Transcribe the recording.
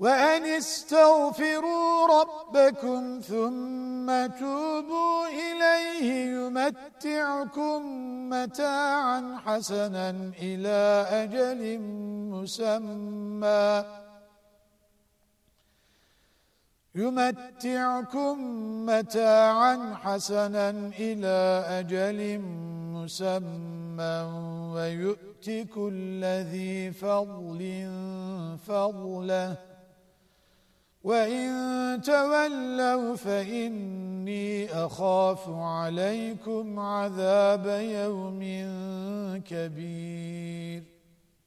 وأن استغفروا ربكم ثم توبوا إليه يمتعكم متاعا حسنا إلى أجل مسمى. يمتعكم متاعا حسنا إلى أجل مسمى. ويؤتك كل ذي فضل فضله. وَإِن تَوَلَّوْا فَإِنِّي أَخَافُ عَلَيْكُمْ عَذَابَ يَوْمٍ كَبِيرٍ.